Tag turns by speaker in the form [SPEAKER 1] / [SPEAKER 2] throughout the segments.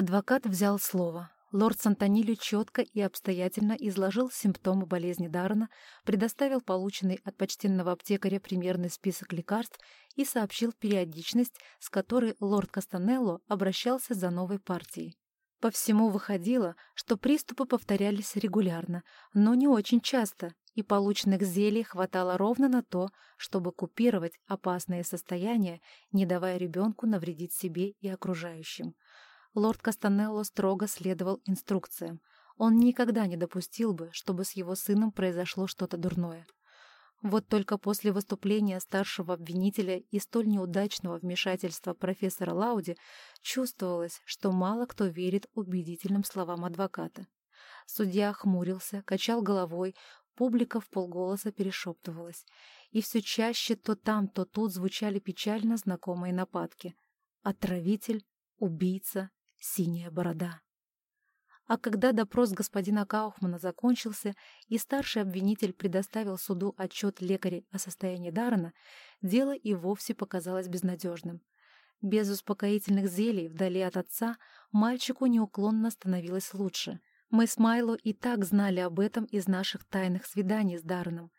[SPEAKER 1] Адвокат взял слово. Лорд Сантонилю четко и обстоятельно изложил симптомы болезни Даррена, предоставил полученный от почтенного аптекаря примерный список лекарств и сообщил периодичность, с которой лорд Кастанелло обращался за новой партией. По всему выходило, что приступы повторялись регулярно, но не очень часто, и полученных зелий хватало ровно на то, чтобы купировать опасные состояния, не давая ребенку навредить себе и окружающим лорд Кастанелло строго следовал инструкциям. Он никогда не допустил бы, чтобы с его сыном произошло что-то дурное. Вот только после выступления старшего обвинителя и столь неудачного вмешательства профессора Лауди чувствовалось, что мало кто верит убедительным словам адвоката. Судья хмурился, качал головой, публика в полголоса перешептывалась, и все чаще то там, то тут звучали печально знакомые нападки. Отравитель, убийца, синяя борода. А когда допрос господина Кауфмана закончился и старший обвинитель предоставил суду отчет лекаря о состоянии Даррена, дело и вовсе показалось безнадежным. Без успокоительных зелий вдали от отца мальчику неуклонно становилось лучше. Мы с Майло и так знали об этом из наших тайных свиданий с Дарреном,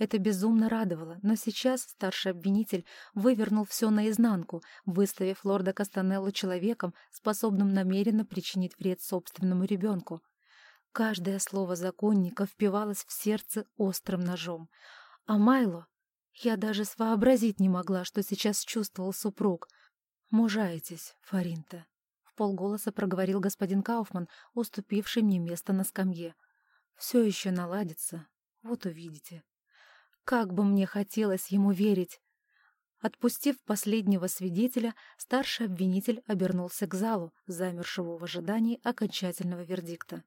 [SPEAKER 1] это безумно радовало, но сейчас старший обвинитель вывернул все наизнанку, выставив лорда Кастанелло человеком, способным намеренно причинить вред собственному ребенку. Каждое слово законника впивалось в сердце острым ножом. А Майло... Я даже вообразить не могла, что сейчас чувствовал супруг. «Мужаетесь, Фаринта», — в полголоса проговорил господин Кауфман, уступивший мне место на скамье. «Все еще наладится, вот увидите». Как бы мне хотелось ему верить! Отпустив последнего свидетеля, старший обвинитель обернулся к залу, замершего в ожидании окончательного вердикта.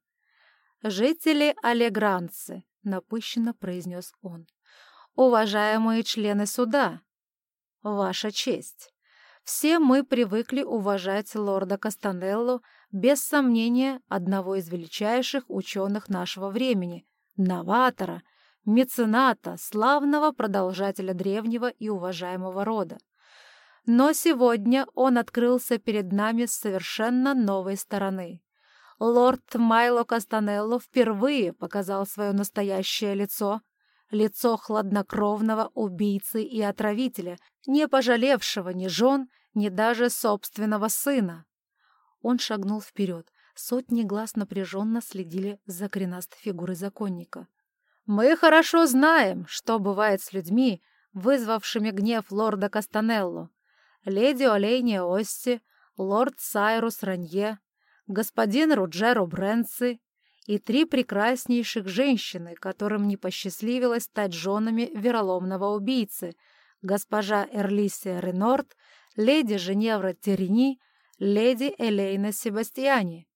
[SPEAKER 1] «Жители Алегранцы», — напыщенно произнес он, — «уважаемые члены суда, ваша честь, все мы привыкли уважать лорда Кастанелло, без сомнения, одного из величайших ученых нашего времени, новатора, мецената, славного продолжателя древнего и уважаемого рода. Но сегодня он открылся перед нами с совершенно новой стороны. Лорд Майло Кастанелло впервые показал свое настоящее лицо, лицо хладнокровного убийцы и отравителя, не пожалевшего ни жен, ни даже собственного сына. Он шагнул вперед, сотни глаз напряженно следили за коренастой фигурой законника. Мы хорошо знаем, что бывает с людьми, вызвавшими гнев лорда Кастанелло, леди Олейния Осси, лорд Сайрус Ранье, господин Руджеро Брэнси и три прекраснейших женщины, которым не посчастливилось стать женами вероломного убийцы, госпожа Эрлисия Ренорт, леди Женевра Терни, леди Элейна Себастьяни.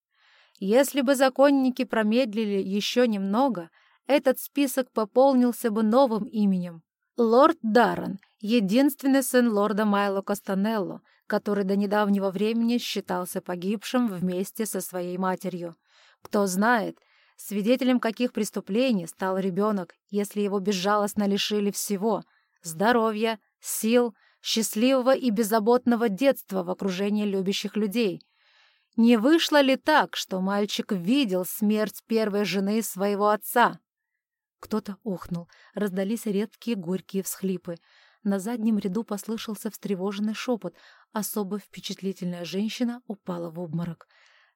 [SPEAKER 1] Если бы законники промедлили еще немного — этот список пополнился бы новым именем. Лорд Даррен, единственный сын лорда Майло Кастанелло, который до недавнего времени считался погибшим вместе со своей матерью. Кто знает, свидетелем каких преступлений стал ребенок, если его безжалостно лишили всего — здоровья, сил, счастливого и беззаботного детства в окружении любящих людей. Не вышло ли так, что мальчик видел смерть первой жены своего отца? Кто-то охнул, раздались редкие горькие всхлипы. На заднем ряду послышался встревоженный шепот. Особо впечатлительная женщина упала в обморок.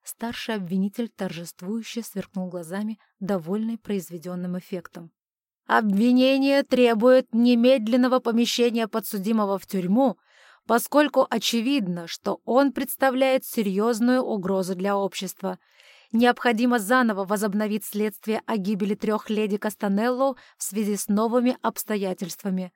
[SPEAKER 1] Старший обвинитель торжествующе сверкнул глазами, довольный произведенным эффектом. «Обвинение требует немедленного помещения подсудимого в тюрьму, поскольку очевидно, что он представляет серьезную угрозу для общества. Необходимо заново возобновить следствие о гибели трех леди Кастанелло в связи с новыми обстоятельствами.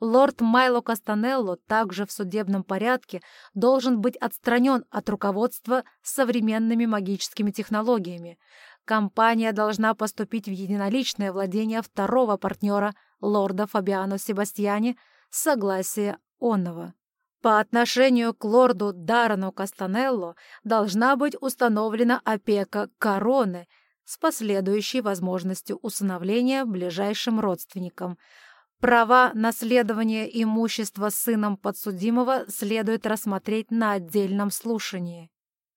[SPEAKER 1] Лорд Майло Кастанелло также в судебном порядке должен быть отстранен от руководства современными магическими технологиями. Компания должна поступить в единоличное владение второго партнера, лорда Фабиано Себастьяне, с согласия онного. По отношению к лорду Дарану Кастанелло должна быть установлена опека короны с последующей возможностью усыновления ближайшим родственникам. Права наследования имущества сыном подсудимого следует рассмотреть на отдельном слушании.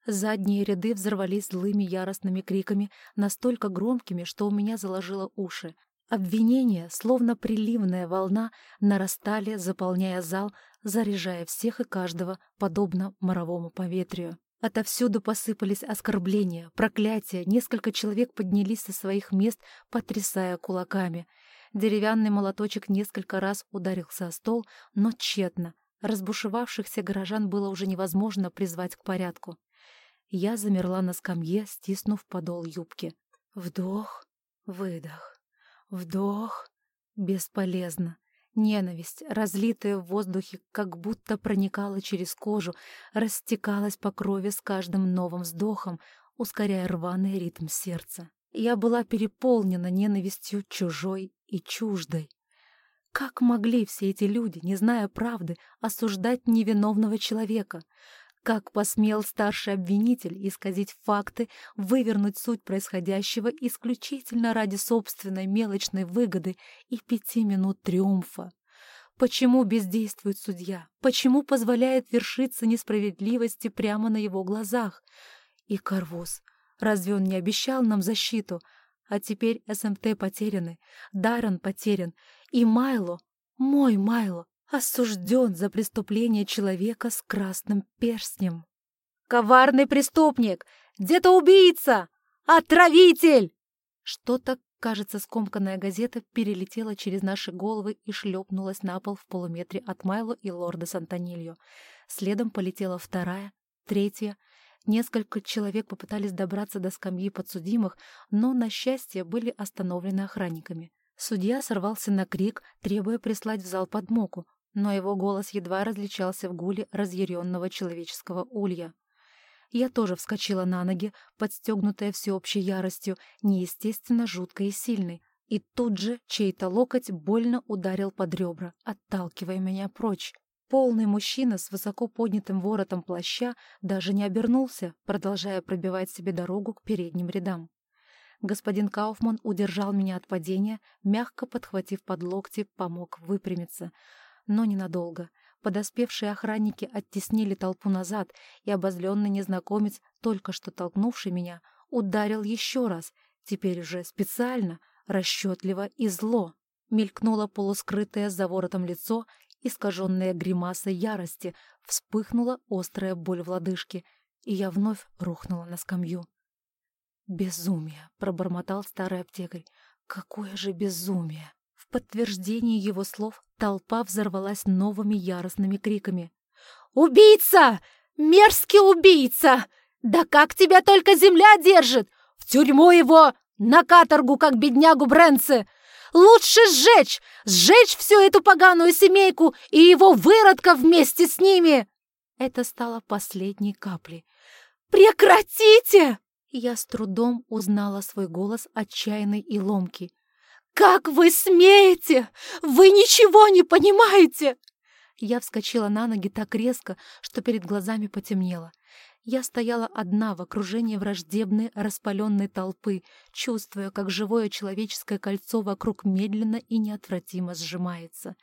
[SPEAKER 1] Задние ряды взорвались злыми яростными криками, настолько громкими, что у меня заложило уши. Обвинения, словно приливная волна, нарастали, заполняя зал, заряжая всех и каждого, подобно моровому поветрию. Отовсюду посыпались оскорбления, проклятия, несколько человек поднялись со своих мест, потрясая кулаками. Деревянный молоточек несколько раз ударился о стол, но тщетно. Разбушевавшихся горожан было уже невозможно призвать к порядку. Я замерла на скамье, стиснув подол юбки. Вдох, выдох, вдох. Бесполезно. Ненависть, разлитая в воздухе, как будто проникала через кожу, растекалась по крови с каждым новым вздохом, ускоряя рваный ритм сердца. Я была переполнена ненавистью чужой и чуждой. Как могли все эти люди, не зная правды, осуждать невиновного человека? Как посмел старший обвинитель исказить факты, вывернуть суть происходящего исключительно ради собственной мелочной выгоды и пяти минут триумфа? Почему бездействует судья? Почему позволяет вершиться несправедливости прямо на его глазах? И Карвуз, разве он не обещал нам защиту? А теперь СМТ потеряны, Даррен потерян, и Майло, мой Майло, осужден за преступление человека с красным перстнем. «Коварный преступник! Где-то убийца! Отравитель!» Что-то, кажется, скомканная газета перелетела через наши головы и шлепнулась на пол в полуметре от Майло и лорда Сантонильо. Следом полетела вторая, третья. Несколько человек попытались добраться до скамьи подсудимых, но, на счастье, были остановлены охранниками. Судья сорвался на крик, требуя прислать в зал подмогу, но его голос едва различался в гуле разъяренного человеческого улья. Я тоже вскочила на ноги, подстегнутая всеобщей яростью, неестественно жуткой и сильной, и тут же чей-то локоть больно ударил под ребра, отталкивая меня прочь. Полный мужчина с высоко поднятым воротом плаща даже не обернулся, продолжая пробивать себе дорогу к передним рядам. Господин Кауфман удержал меня от падения, мягко подхватив под локти, помог выпрямиться — но ненадолго. Подоспевшие охранники оттеснили толпу назад, и обозленный незнакомец, только что толкнувший меня, ударил еще раз, теперь уже специально, расчетливо и зло. Мелькнуло полускрытое за воротом лицо, искаженное гримасой ярости, вспыхнула острая боль в лодыжке, и я вновь рухнула на скамью. «Безумие!» — пробормотал старый аптекарь. «Какое же безумие!» Подтверждение его слов толпа взорвалась новыми яростными криками. «Убийца! Мерзкий убийца! Да как тебя только земля держит! В тюрьму его! На каторгу, как беднягу Брэнсе! Лучше сжечь! Сжечь всю эту поганую семейку и его выродка вместе с ними!» Это стало последней каплей. «Прекратите!» Я с трудом узнала свой голос отчаянный и ломкий. «Как вы смеете? Вы ничего не понимаете!» Я вскочила на ноги так резко, что перед глазами потемнело. Я стояла одна в окружении враждебной, распаленной толпы, чувствуя, как живое человеческое кольцо вокруг медленно и неотвратимо сжимается.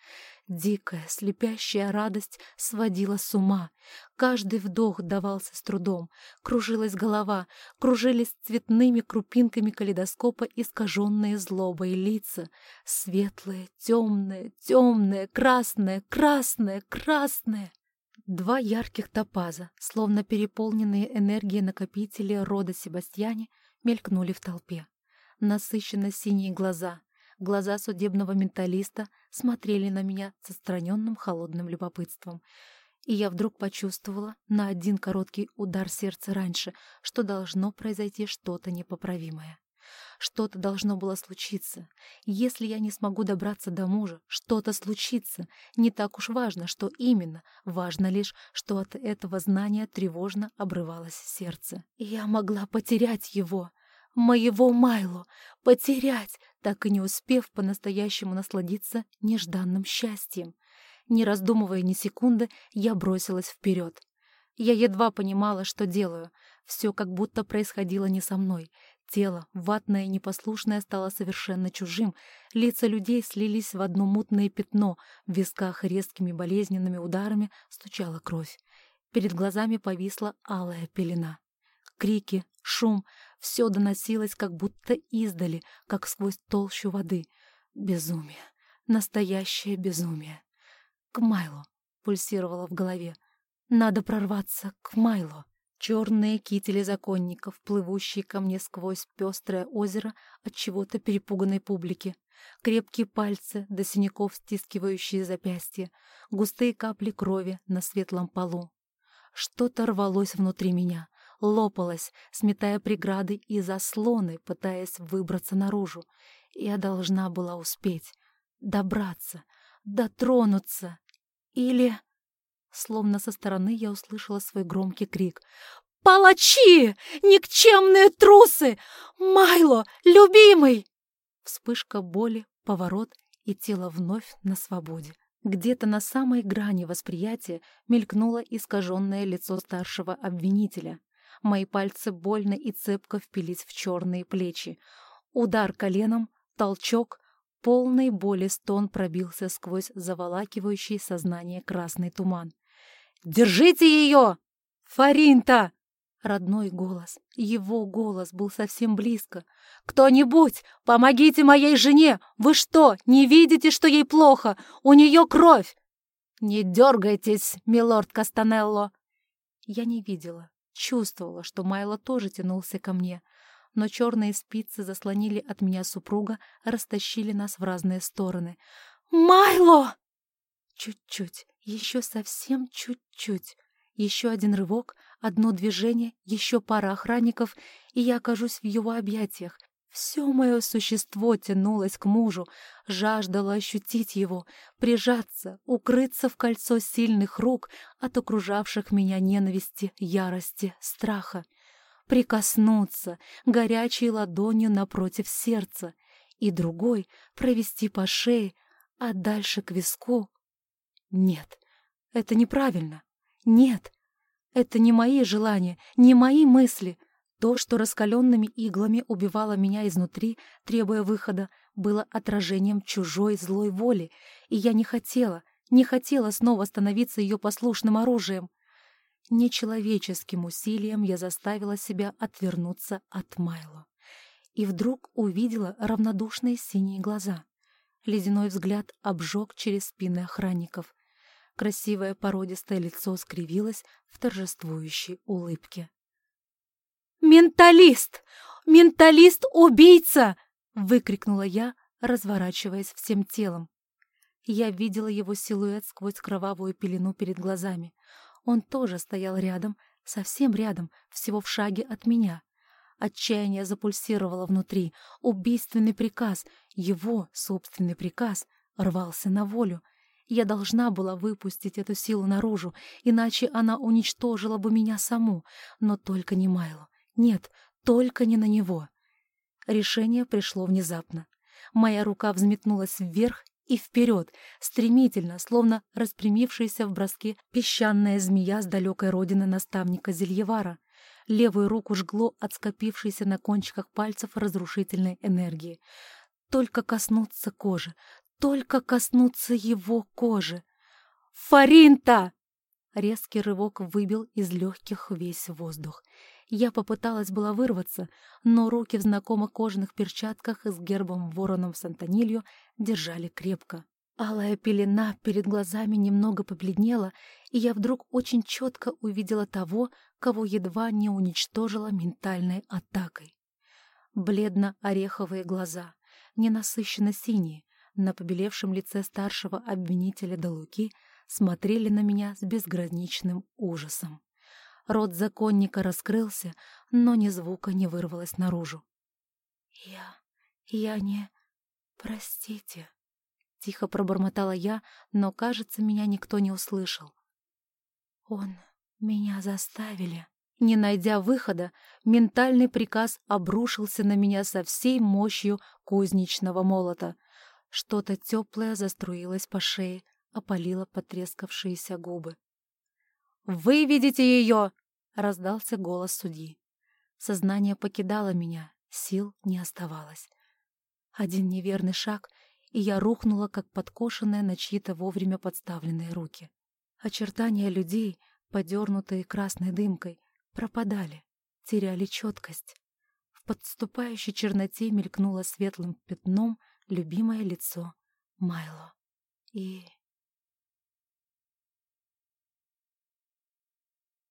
[SPEAKER 1] Дикая, слепящая радость сводила с ума. Каждый вдох давался с трудом. Кружилась голова, кружились цветными крупинками калейдоскопа искаженные злобой лица. Светлые, темные, темные, красное, красное, красное. Два ярких топаза, словно переполненные энергией накопители рода Себастьяне, мелькнули в толпе. Насыщенно синие глаза, глаза судебного менталиста смотрели на меня с отстраненным холодным любопытством. И я вдруг почувствовала на один короткий удар сердца раньше, что должно произойти что-то непоправимое. Что-то должно было случиться. Если я не смогу добраться до мужа, что-то случится. Не так уж важно, что именно. Важно лишь, что от этого знания тревожно обрывалось сердце. я могла потерять его. Моего Майло. Потерять, так и не успев по-настоящему насладиться нежданным счастьем. Не раздумывая ни секунды, я бросилась вперед. Я едва понимала, что делаю. Все как будто происходило не со мной. Тело, ватное и непослушное, стало совершенно чужим. Лица людей слились в одно мутное пятно. В висках резкими болезненными ударами стучала кровь. Перед глазами повисла алая пелена. Крики, шум — все доносилось как будто издали, как сквозь толщу воды. Безумие. Настоящее безумие. К Майлу пульсировало в голове. Надо прорваться к Майлу. Черные кители законников, плывущие ко мне сквозь пестрое озеро от чего-то перепуганной публики. Крепкие пальцы, до синяков стискивающие запястья, густые капли крови на светлом полу. Что-то рвалось внутри меня, лопалось, сметая преграды и заслоны, пытаясь выбраться наружу. Я должна была успеть, добраться, дотронуться. Или... Словно со стороны я услышала свой громкий крик. «Палачи! Никчемные трусы! Майло, любимый!» Вспышка боли, поворот, и тело вновь на свободе. Где-то на самой грани восприятия мелькнуло искаженное лицо старшего обвинителя. Мои пальцы больно и цепко впились в черные плечи. Удар коленом, толчок, полный боли стон пробился сквозь заволакивающий сознание красный туман. «Держите ее! Фаринта!» Родной голос, его голос был совсем близко. «Кто-нибудь, помогите моей жене! Вы что, не видите, что ей плохо? У нее кровь!» «Не дергайтесь, милорд Кастанелло!» Я не видела, чувствовала, что Майло тоже тянулся ко мне, но черные спицы заслонили от меня супруга, растащили нас в разные стороны. «Майло!» Чуть-чуть, еще совсем чуть-чуть. Еще один рывок, одно движение, еще пара охранников, и я окажусь в его объятиях. Все мое существо тянулось к мужу, жаждало ощутить его, прижаться, укрыться в кольцо сильных рук от окружавших меня ненависти, ярости, страха, прикоснуться горячей ладонью напротив сердца и другой провести по шее, а дальше к виску. Нет, это неправильно. Нет, это не мои желания, не мои мысли. То, что раскаленными иглами убивало меня изнутри, требуя выхода, было отражением чужой злой воли, и я не хотела, не хотела снова становиться ее послушным оружием. Нечеловеческим усилием я заставила себя отвернуться от Майло. И вдруг увидела равнодушные синие глаза. Ледяной взгляд обжег через спины охранников. Красивое породистое лицо скривилось в торжествующей улыбке. «Менталист! Менталист-убийца!» — выкрикнула я, разворачиваясь всем телом. Я видела его силуэт сквозь кровавую пелену перед глазами. Он тоже стоял рядом, совсем рядом, всего в шаге от меня. Отчаяние запульсировало внутри. Убийственный приказ, его собственный приказ, рвался на волю — я должна была выпустить эту силу наружу, иначе она уничтожила бы меня саму, но только не Майло. Нет, только не на него. Решение пришло внезапно. Моя рука взметнулась вверх и вперед, стремительно, словно распрямившаяся в броске песчаная змея с далекой родины наставника Зельевара. Левую руку жгло от скопившейся на кончиках пальцев разрушительной энергии. Только коснуться кожи, только коснуться его кожи. «Фаринта!» Резкий рывок выбил из легких весь воздух. Я попыталась было вырваться, но руки в знакомых кожаных перчатках с гербом вороном Сантонилью держали крепко. Алая пелена перед глазами немного побледнела, и я вдруг очень четко увидела того, кого едва не уничтожила ментальной атакой. Бледно-ореховые глаза, ненасыщенно синие, на побелевшем лице старшего обвинителя Далуки смотрели на меня с безграничным ужасом. Рот законника раскрылся, но ни звука не вырвалось наружу. «Я... я не... простите...» Тихо пробормотала я, но, кажется, меня никто не услышал. «Он... меня заставили...» Не найдя выхода, ментальный приказ обрушился на меня со всей мощью кузнечного молота — что-то теплое заструилось по шее, опалило потрескавшиеся губы. «Выведите ее!» — раздался голос судьи. Сознание покидало меня, сил не оставалось. Один неверный шаг, и я рухнула, как подкошенная на чьи-то вовремя подставленные руки. Очертания людей, подернутые красной дымкой, пропадали, теряли четкость. В подступающей черноте мелькнуло светлым пятном любимое лицо Майло. И